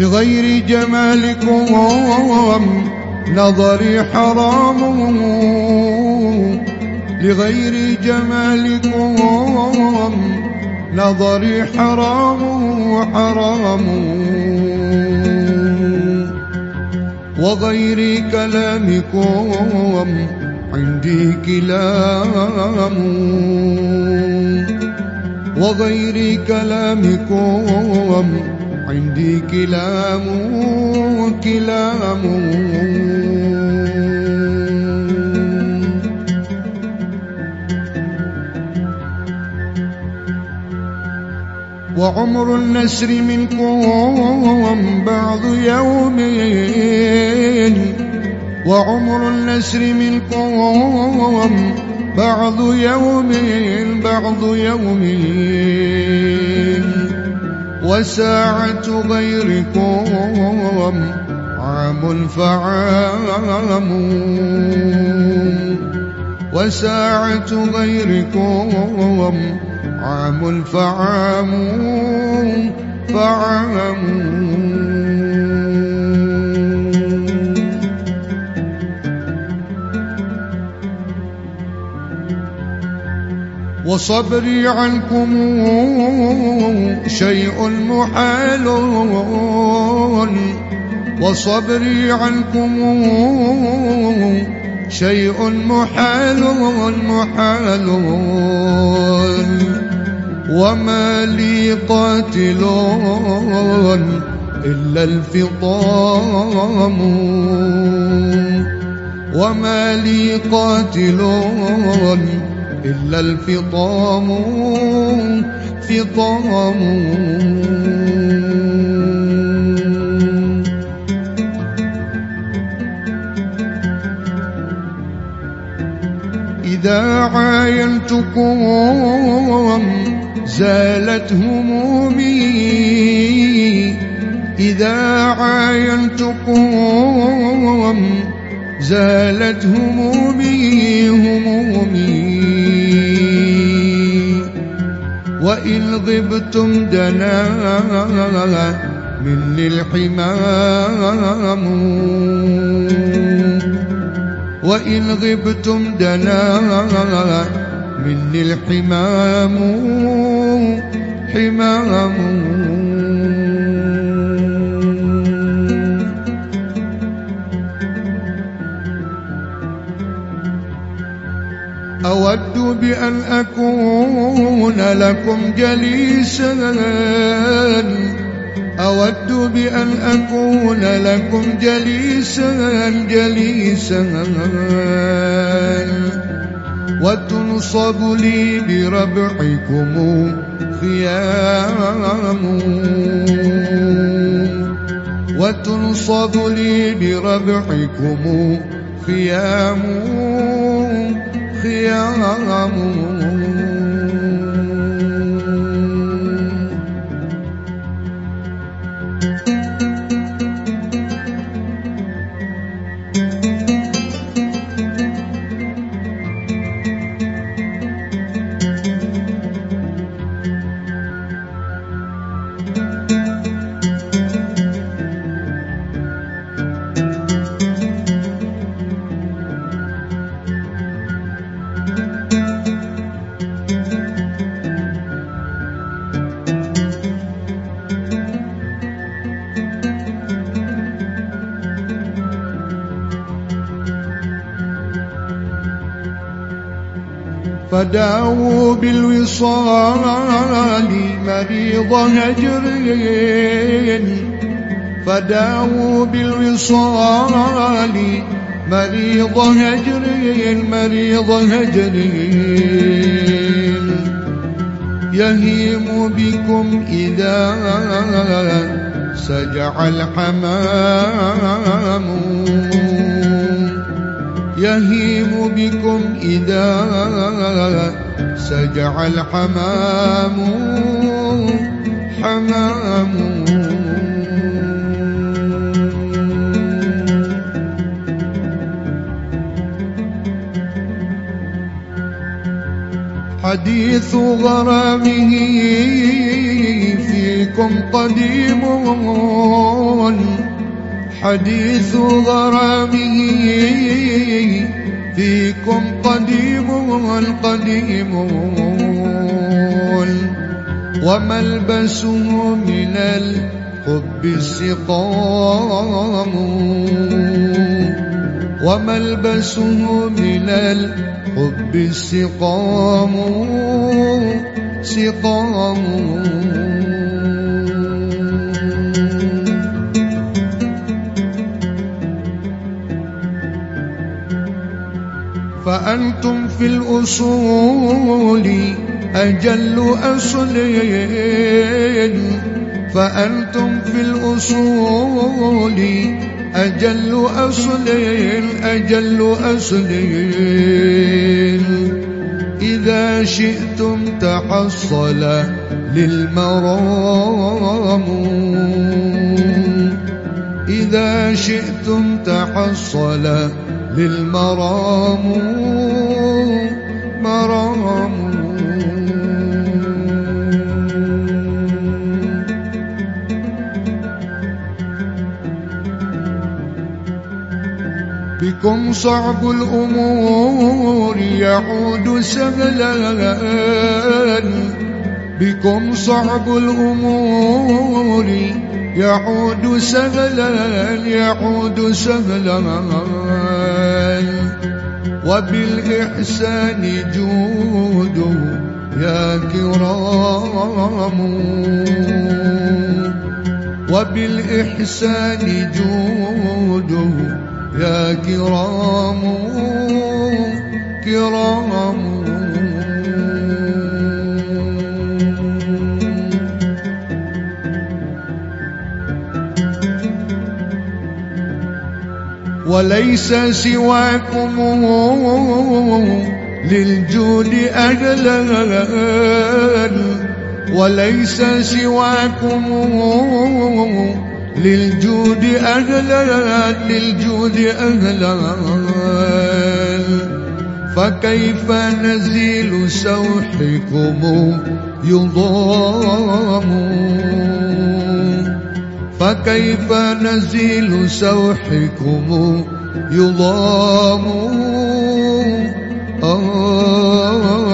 لغير جمالكم نظري حرام. لغير جمالكم نظري حرام حرام وغير كلامكم عندي كلام. وغير كلامكم عندي كلام كلام. وعمر النسر منكم بعض يومين. وعمر النسر منكم بعض يومين بعض يومين. وساعة غيركم عام فعام. وساعة غيركم عام فعام فعام. وصبري عنكم شيء محال. وصبري عنكم شيء محال محال. وما لي قاتل إلا الفطام. وما لي قاتل إلا الفطام فطام. إذا عاينتكم زالت همومي إذا عاينتكم زالت همومي همومي وإن غبتم دنا مني الحمام. وإن غبتم دنا مني الحمام. حمام. أود بأن أكون لكم جليسا. أود بأن أكون لكم جليسا جليسا. وتنصب لي بربعكم خيام. وتنصب لي بربعكم خيام. خيام فداووا بالوصال مريض هجر فداووا بالوصال مريض هجر مريض هجر يهيم بكم إذا سجع الحمام. يهيم بكم إذا سجع الحمام حمام. حديث غرامه فيكم قديم حديث غرامه فيكم قديم قديم وملبسه من الحب السقام. وملبسه من الحب السقام. سقام. فأنتم في الأصول أجل أصل فأنتم في الأصول أجل أصل أجل أصل إذا شئتم تحصل للمرام. إذا شئتم تحصل للمرام مرام. بكم صعب الأمور يعود سهلا. بكم صعب الأمور. يعود سهلا يعود سهلا. وبالإحسان جود يا كرام. وبالإحسان جود يا كرام. كرام. وليس سواكم للجود أجلا وليس سواكم للجود أهلا للجود أهلا فكيف نزيل سوحكم يضام؟ فكيف نزيل سوحكم يضام آه.